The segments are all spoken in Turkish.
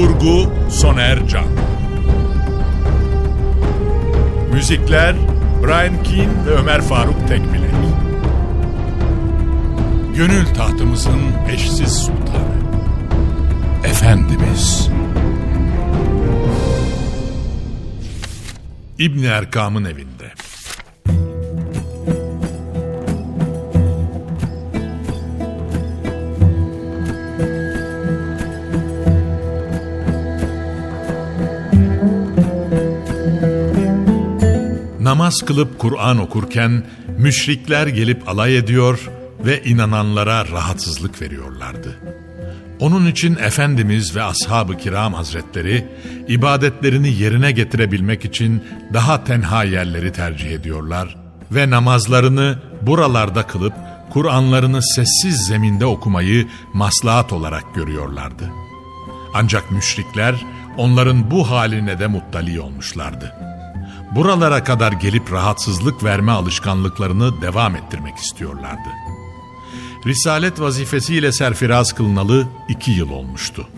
Kurgu Soner Can. Müzikler Brian Keane ve Ömer Faruk Tekbilek. Gönül tahtımızın eşsiz sultanı Efendimiz. İbni Erkam'ın evinde Namaz kılıp Kur'an okurken müşrikler gelip alay ediyor ve inananlara rahatsızlık veriyorlardı. Onun için Efendimiz ve Ashab-ı Kiram Hazretleri ibadetlerini yerine getirebilmek için daha tenha yerleri tercih ediyorlar ve namazlarını buralarda kılıp Kur'anlarını sessiz zeminde okumayı maslahat olarak görüyorlardı. Ancak müşrikler onların bu haline de muttali olmuşlardı. Buralara kadar gelip rahatsızlık verme alışkanlıklarını devam ettirmek istiyorlardı. Risalet vazifesiyle serfiraz kılınalı iki yıl olmuştu.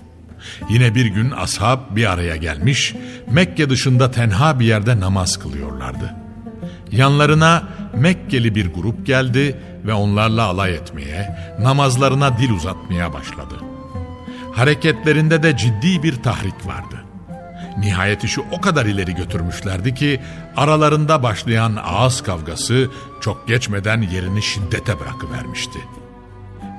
Yine bir gün ashab bir araya gelmiş, Mekke dışında tenha bir yerde namaz kılıyorlardı. Yanlarına Mekkeli bir grup geldi ve onlarla alay etmeye, namazlarına dil uzatmaya başladı. Hareketlerinde de ciddi bir tahrik vardı. Nihayet işi o kadar ileri götürmüşlerdi ki aralarında başlayan ağız kavgası çok geçmeden yerini şiddete bırakıvermişti.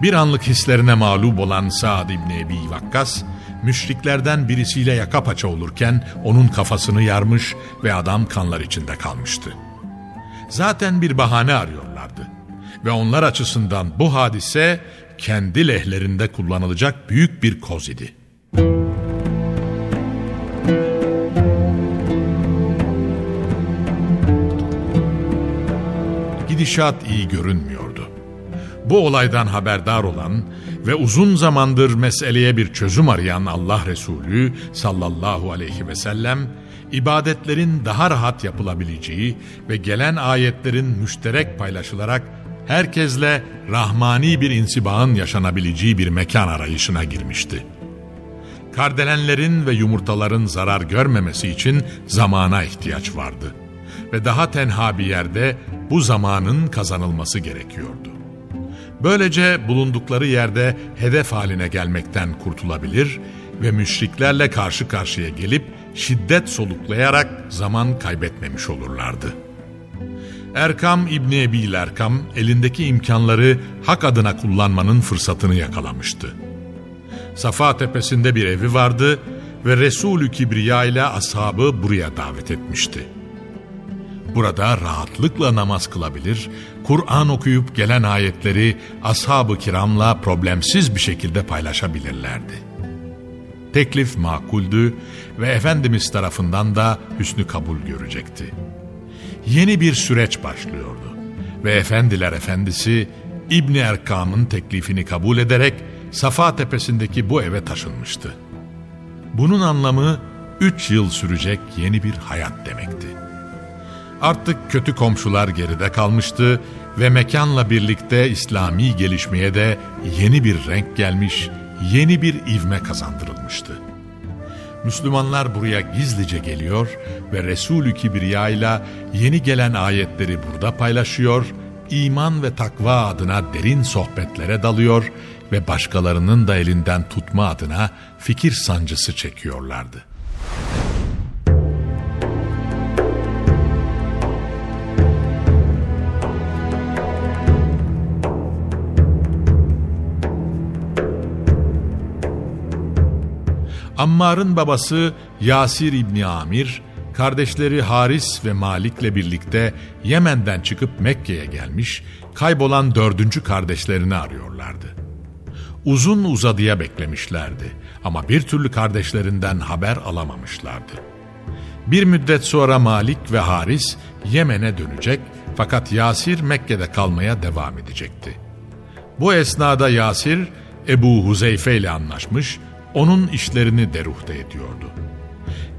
Bir anlık hislerine mağlup olan Sa'd İbni Ebi Vakkas, müşriklerden birisiyle yaka paça olurken onun kafasını yarmış ve adam kanlar içinde kalmıştı. Zaten bir bahane arıyorlardı. Ve onlar açısından bu hadise kendi lehlerinde kullanılacak büyük bir koz idi. Gidişat iyi görünmüyordu. Bu olaydan haberdar olan ve uzun zamandır meseleye bir çözüm arayan Allah Resulü sallallahu aleyhi ve sellem ibadetlerin daha rahat yapılabileceği ve gelen ayetlerin müşterek paylaşılarak herkesle rahmani bir insibağın yaşanabileceği bir mekan arayışına girmişti. Kardelenlerin ve yumurtaların zarar görmemesi için zamana ihtiyaç vardı ve daha tenha bir yerde bu zamanın kazanılması gerekiyordu. Böylece bulundukları yerde hedef haline gelmekten kurtulabilir ve müşriklerle karşı karşıya gelip şiddet soluklayarak zaman kaybetmemiş olurlardı. Erkam İbni Ebi Erkam elindeki imkanları hak adına kullanmanın fırsatını yakalamıştı. Safa tepesinde bir evi vardı ve Resulü Kibriya ile ashabı buraya davet etmişti. Burada rahatlıkla namaz kılabilir, Kur'an okuyup gelen ayetleri ashab-ı kiramla problemsiz bir şekilde paylaşabilirlerdi. Teklif makuldü ve Efendimiz tarafından da hüsnü kabul görecekti. Yeni bir süreç başlıyordu ve Efendiler Efendisi İbni Erkam'ın teklifini kabul ederek Safa tepesindeki bu eve taşınmıştı. Bunun anlamı üç yıl sürecek yeni bir hayat demekti. Artık kötü komşular geride kalmıştı ve mekanla birlikte İslami gelişmeye de yeni bir renk gelmiş, yeni bir ivme kazandırılmıştı. Müslümanlar buraya gizlice geliyor ve Resulü Kibriya ile yeni gelen ayetleri burada paylaşıyor, iman ve takva adına derin sohbetlere dalıyor ve başkalarının da elinden tutma adına fikir sancısı çekiyorlardı. Ammar'ın babası Yasir İbni Amir, kardeşleri Haris ve Malik'le birlikte Yemen'den çıkıp Mekke'ye gelmiş, kaybolan dördüncü kardeşlerini arıyorlardı. Uzun uzadıya beklemişlerdi ama bir türlü kardeşlerinden haber alamamışlardı. Bir müddet sonra Malik ve Haris Yemen'e dönecek fakat Yasir Mekke'de kalmaya devam edecekti. Bu esnada Yasir Ebu Huzeyfe ile anlaşmış onun işlerini deruhte ediyordu.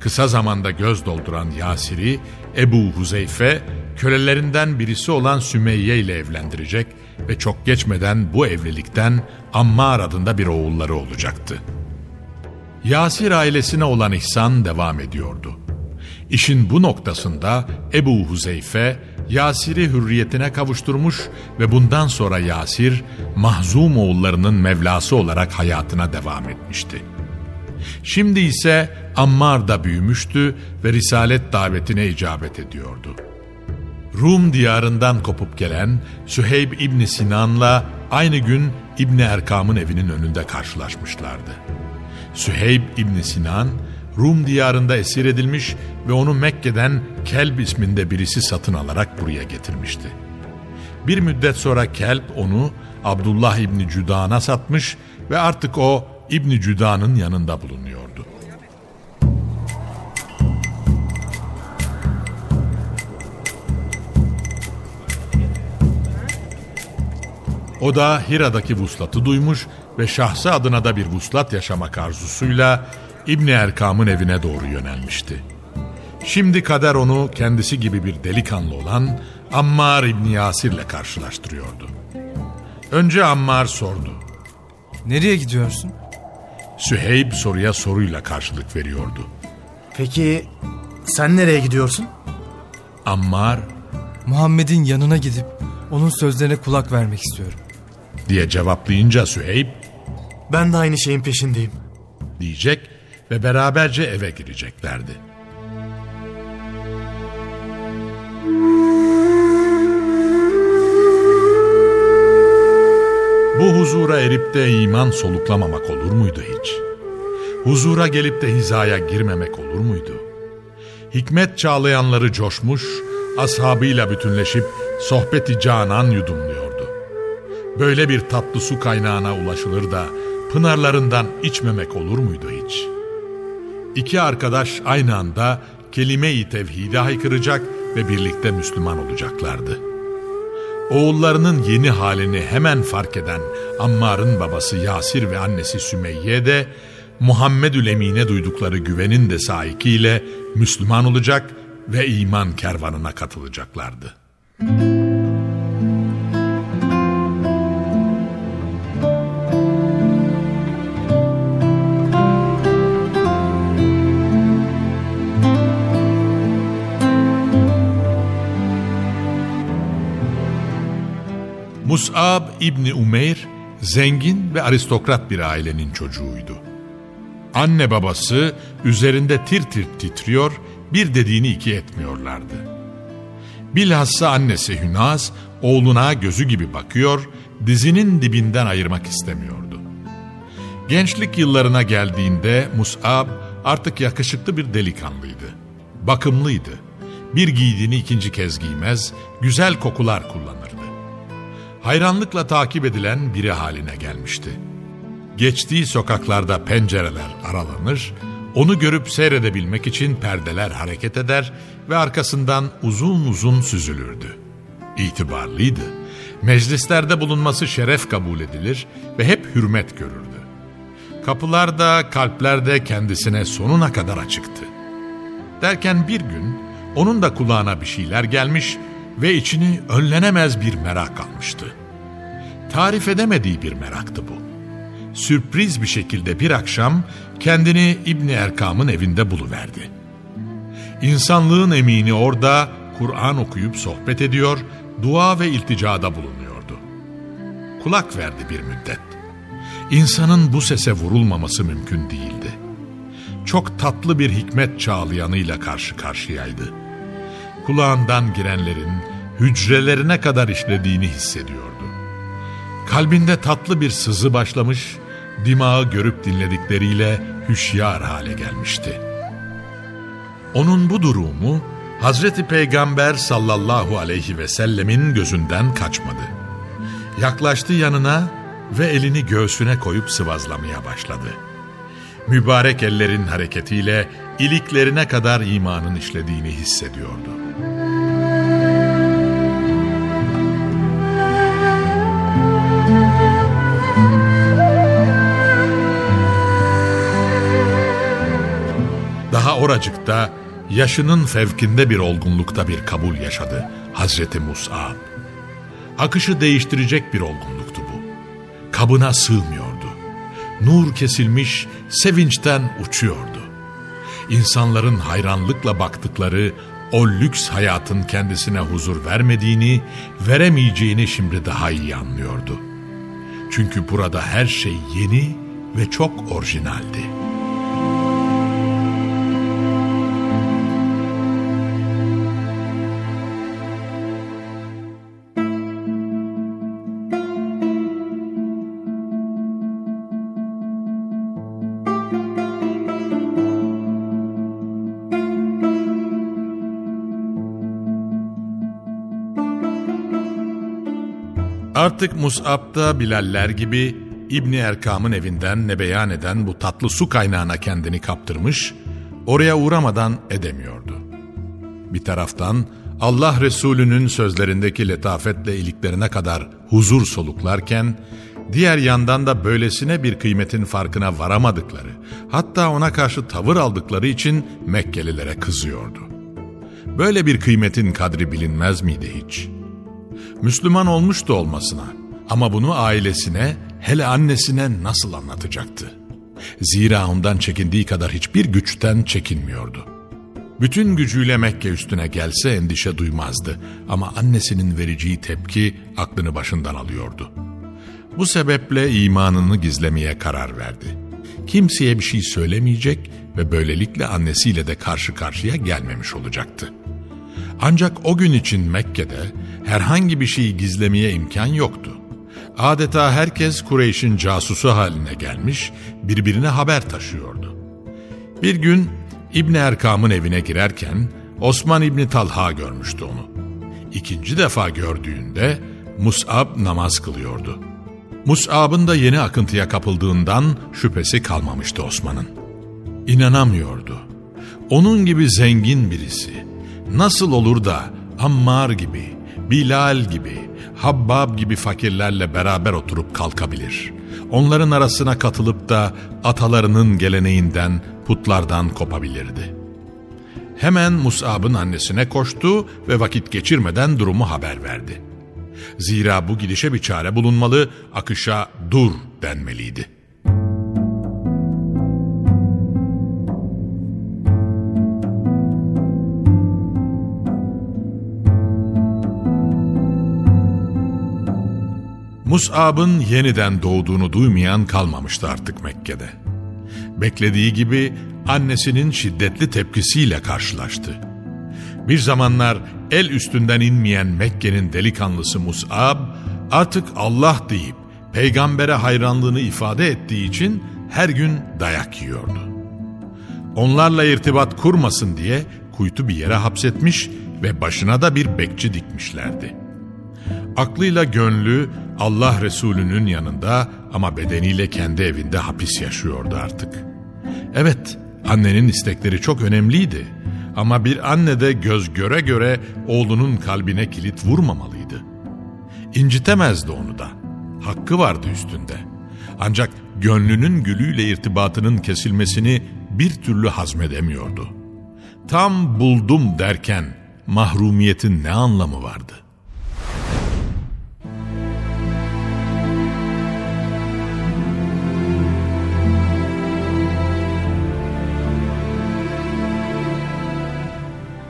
Kısa zamanda göz dolduran Yasir'i Ebu Huzeyfe kölelerinden birisi olan Sümeyye ile evlendirecek ve çok geçmeden bu evlilikten Ammar adında bir oğulları olacaktı. Yasir ailesine olan ihsan devam ediyordu. İşin bu noktasında Ebu Huzeyfe Yasir'i hürriyetine kavuşturmuş ve bundan sonra Yasir mahzum oğullarının Mevlası olarak hayatına devam etmişti. Şimdi ise Ammar da büyümüştü ve risalet davetine icabet ediyordu. Rum diyarından kopup gelen Süheyb İbni Sinan'la aynı gün İbni Erkam'ın evinin önünde karşılaşmışlardı. Süheyb İbni Sinan, Rum diyarında esir edilmiş ve onu Mekke'den Kelb isminde birisi satın alarak buraya getirmişti. Bir müddet sonra Kelb onu Abdullah İbni Cüdan'a satmış ve artık o İbni Cüdan'ın yanında bulunuyordu. O da Hira'daki vuslatı duymuş ve şahsı adına da bir vuslat yaşamak arzusuyla İbni Erkam'ın evine doğru yönelmişti. Şimdi kader onu kendisi gibi bir delikanlı olan Ammar İbni Yasir'le karşılaştırıyordu. Önce Ammar sordu. Nereye gidiyorsun? Süheyb soruya soruyla karşılık veriyordu. Peki sen nereye gidiyorsun? Ammar Muhammed'in yanına gidip onun sözlerine kulak vermek istiyorum. diye cevaplayınca Süheyb Ben de aynı şeyin peşindeyim. diyecek ve beraberce eve gireceklerdi. Bu huzura erip de iman soluklamamak olur muydu hiç? Huzura gelip de hizaya girmemek olur muydu? Hikmet çağlayanları coşmuş, ashabıyla bütünleşip sohbeti canan yudumluyordu. Böyle bir tatlı su kaynağına ulaşılır da pınarlarından içmemek olur muydu hiç? İki arkadaş aynı anda kelime-i tevhide haykıracak ve birlikte Müslüman olacaklardı. Oğullarının yeni halini hemen fark eden Ammar'ın babası Yasir ve annesi Sümeyye de Muhammedül Emin'e duydukları güvenin de sahikiyle Müslüman olacak ve iman kervanına katılacaklardı. Mus'ab İbni Umeyr zengin ve aristokrat bir ailenin çocuğuydu. Anne babası üzerinde tir tir titriyor, bir dediğini iki etmiyorlardı. Bilhassa annesi Hünaz oğluna gözü gibi bakıyor, dizinin dibinden ayırmak istemiyordu. Gençlik yıllarına geldiğinde Mus'ab artık yakışıklı bir delikanlıydı. Bakımlıydı. Bir giydiğini ikinci kez giymez, güzel kokular kullanırdı. Hayranlıkla takip edilen biri haline gelmişti. Geçtiği sokaklarda pencereler aralanır, onu görüp seyredebilmek için perdeler hareket eder ve arkasından uzun uzun süzülürdü. İtibarlıydı. Meclislerde bulunması şeref kabul edilir ve hep hürmet görürdü. Kapılarda, kalplerde kendisine sonuna kadar açıktı. Derken bir gün onun da kulağına bir şeyler gelmiş ve içini önlenemez bir merak almıştı. Tarif edemediği bir meraktı bu. Sürpriz bir şekilde bir akşam kendini İbni Erkam'ın evinde buluverdi. İnsanlığın emini orada Kur'an okuyup sohbet ediyor, dua ve ilticada bulunuyordu. Kulak verdi bir müddet. İnsanın bu sese vurulmaması mümkün değildi. Çok tatlı bir hikmet çağlayanıyla karşı karşıyaydı. Kulağından girenlerin hücrelerine kadar işlediğini hissediyordu. Kalbinde tatlı bir sızı başlamış, dimağı görüp dinledikleriyle hüşyar hale gelmişti. Onun bu durumu Hazreti Peygamber sallallahu aleyhi ve sellemin gözünden kaçmadı. Yaklaştı yanına ve elini göğsüne koyup sıvazlamaya başladı. Mübarek ellerin hareketiyle iliklerine kadar imanın işlediğini hissediyordu. Oracıkta yaşının fevkinde bir olgunlukta bir kabul yaşadı Hazreti Mus'ab. Akışı değiştirecek bir olgunluktu bu. Kabına sığmıyordu. Nur kesilmiş, sevinçten uçuyordu. İnsanların hayranlıkla baktıkları o lüks hayatın kendisine huzur vermediğini, veremeyeceğini şimdi daha iyi anlıyordu. Çünkü burada her şey yeni ve çok orijinaldi. Artık Mus'ab'da Bilaller gibi İbni Erkam'ın evinden ne beyan eden bu tatlı su kaynağına kendini kaptırmış, oraya uğramadan edemiyordu. Bir taraftan Allah Resulü'nün sözlerindeki letafetle iliklerine kadar huzur soluklarken, diğer yandan da böylesine bir kıymetin farkına varamadıkları, hatta ona karşı tavır aldıkları için Mekkelilere kızıyordu. Böyle bir kıymetin kadri bilinmez miydi hiç?'' Müslüman olmuştu olmasına ama bunu ailesine hele annesine nasıl anlatacaktı? Zira ondan çekindiği kadar hiçbir güçten çekinmiyordu. Bütün gücüyle Mekke üstüne gelse endişe duymazdı ama annesinin vereceği tepki aklını başından alıyordu. Bu sebeple imanını gizlemeye karar verdi. Kimseye bir şey söylemeyecek ve böylelikle annesiyle de karşı karşıya gelmemiş olacaktı. Ancak o gün için Mekke'de herhangi bir şeyi gizlemeye imkan yoktu. Adeta herkes Kureyş'in casusu haline gelmiş, birbirine haber taşıyordu. Bir gün İbni Erkam'ın evine girerken Osman İbni Talha görmüştü onu. İkinci defa gördüğünde Mus'ab namaz kılıyordu. Mus'ab'ın da yeni akıntıya kapıldığından şüphesi kalmamıştı Osman'ın. İnanamıyordu. Onun gibi zengin birisi nasıl olur da Ammar gibi, Bilal gibi, Habbab gibi fakirlerle beraber oturup kalkabilir. Onların arasına katılıp da atalarının geleneğinden, putlardan kopabilirdi. Hemen Mus'ab'ın annesine koştu ve vakit geçirmeden durumu haber verdi. Zira bu gidişe bir çare bulunmalı, akışa dur denmeliydi. Mus'ab'ın yeniden doğduğunu duymayan kalmamıştı artık Mekke'de. Beklediği gibi annesinin şiddetli tepkisiyle karşılaştı. Bir zamanlar el üstünden inmeyen Mekke'nin delikanlısı Mus'ab artık Allah deyip peygambere hayranlığını ifade ettiği için her gün dayak yiyordu. Onlarla irtibat kurmasın diye kuytu bir yere hapsetmiş ve başına da bir bekçi dikmişlerdi.'' Aklıyla gönlü Allah Resulü'nün yanında ama bedeniyle kendi evinde hapis yaşıyordu artık. Evet, annenin istekleri çok önemliydi. Ama bir anne de göz göre göre oğlunun kalbine kilit vurmamalıydı. İncitemezdi onu da. Hakkı vardı üstünde. Ancak gönlünün gülüyle irtibatının kesilmesini bir türlü hazmedemiyordu. Tam buldum derken mahrumiyetin ne anlamı vardı?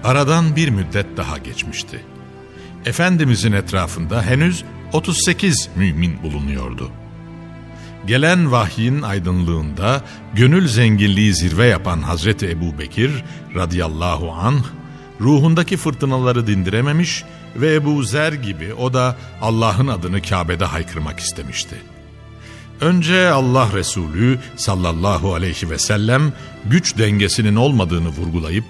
Aradan bir müddet daha geçmişti. Efendimizin etrafında henüz 38 mümin bulunuyordu. Gelen vahyin aydınlığında gönül zenginliği zirve yapan Hazreti Ebu Bekir radıyallahu anh ruhundaki fırtınaları dindirememiş ve Ebu Zer gibi o da Allah'ın adını Kabe'de haykırmak istemişti. Önce Allah Resulü sallallahu aleyhi ve sellem güç dengesinin olmadığını vurgulayıp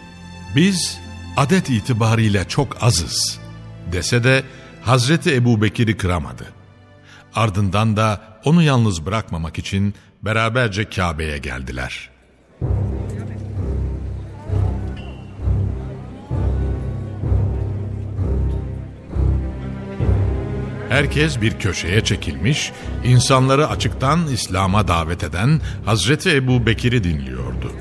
biz adet itibariyle çok azız dese de Hazreti Ebu Bekir'i kıramadı. Ardından da onu yalnız bırakmamak için beraberce Kabe'ye geldiler. Herkes bir köşeye çekilmiş, insanları açıktan İslam'a davet eden Hazreti Ebu Bekir'i dinliyordu.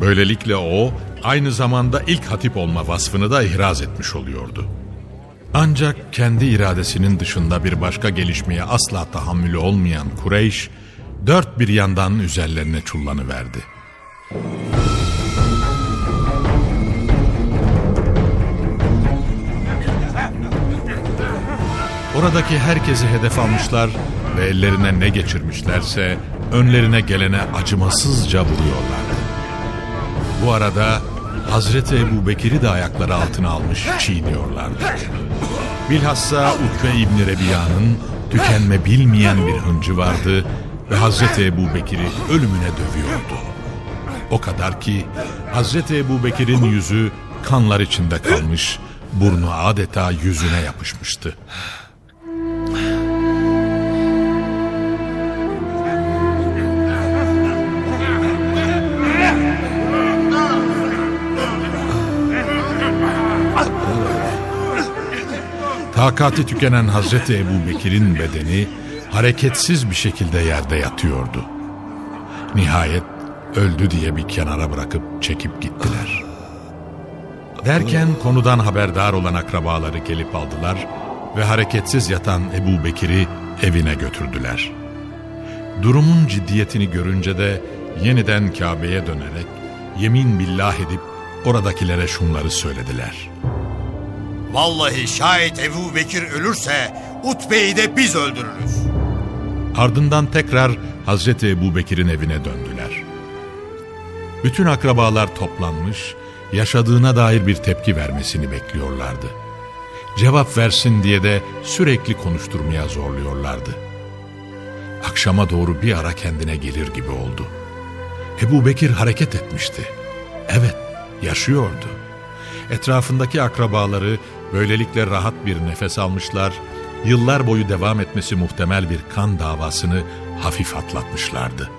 Böylelikle o, aynı zamanda ilk hatip olma vasfını da ihraz etmiş oluyordu. Ancak kendi iradesinin dışında bir başka gelişmeye asla tahammülü olmayan Kureyş, dört bir yandan üzerlerine çullanıverdi. Oradaki herkesi hedef almışlar ve ellerine ne geçirmişlerse önlerine gelene acımasızca vuruyorlardı. Bu arada Hazreti Ebu Bekir'i de ayakları altına almış çiğniyorlardı. Bilhassa Utbe İbni Rebiya'nın tükenme bilmeyen bir hıncı vardı ve Hazreti Ebu Bekir'i ölümüne dövüyordu. O kadar ki Hazreti Ebu Bekir'in yüzü kanlar içinde kalmış, burnu adeta yüzüne yapışmıştı. Takati tükenen Hazreti Ebu Bekir'in bedeni hareketsiz bir şekilde yerde yatıyordu. Nihayet öldü diye bir kenara bırakıp çekip gittiler. Derken konudan haberdar olan akrabaları gelip aldılar ve hareketsiz yatan Ebu Bekir'i evine götürdüler. Durumun ciddiyetini görünce de yeniden Kabe'ye dönerek yemin billah edip oradakilere şunları söylediler.'' Vallahi şayet Ebu Bekir ölürse Utbe'yi de biz öldürürüz. Ardından tekrar Hazreti Ebu Bekir'in evine döndüler. Bütün akrabalar toplanmış, yaşadığına dair bir tepki vermesini bekliyorlardı. Cevap versin diye de sürekli konuşturmaya zorluyorlardı. Akşama doğru bir ara kendine gelir gibi oldu. Ebu Bekir hareket etmişti. Evet, yaşıyordu. Etrafındaki akrabaları Böylelikle rahat bir nefes almışlar, yıllar boyu devam etmesi muhtemel bir kan davasını hafif atlatmışlardı.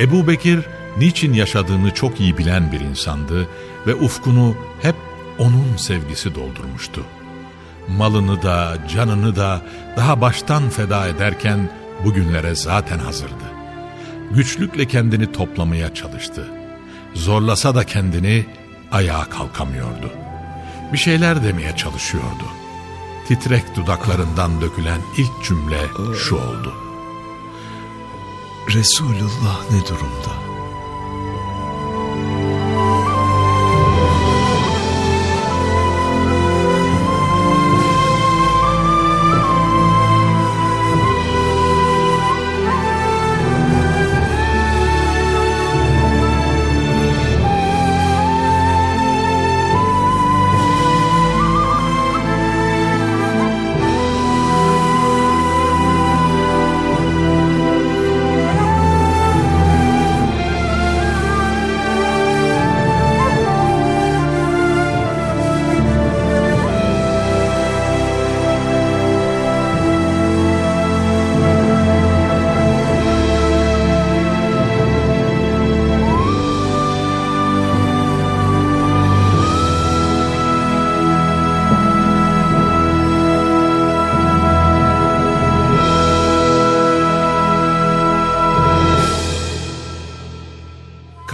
Ebu Bekir niçin yaşadığını çok iyi bilen bir insandı ve ufkunu hep onun sevgisi doldurmuştu. Malını da canını da daha baştan feda ederken bugünlere zaten hazırdı. Güçlükle kendini toplamaya çalıştı. Zorlasa da kendini ayağa kalkamıyordu.'' bir şeyler demeye çalışıyordu. Titrek dudaklarından dökülen ilk cümle şu oldu. Resulullah ne durumda?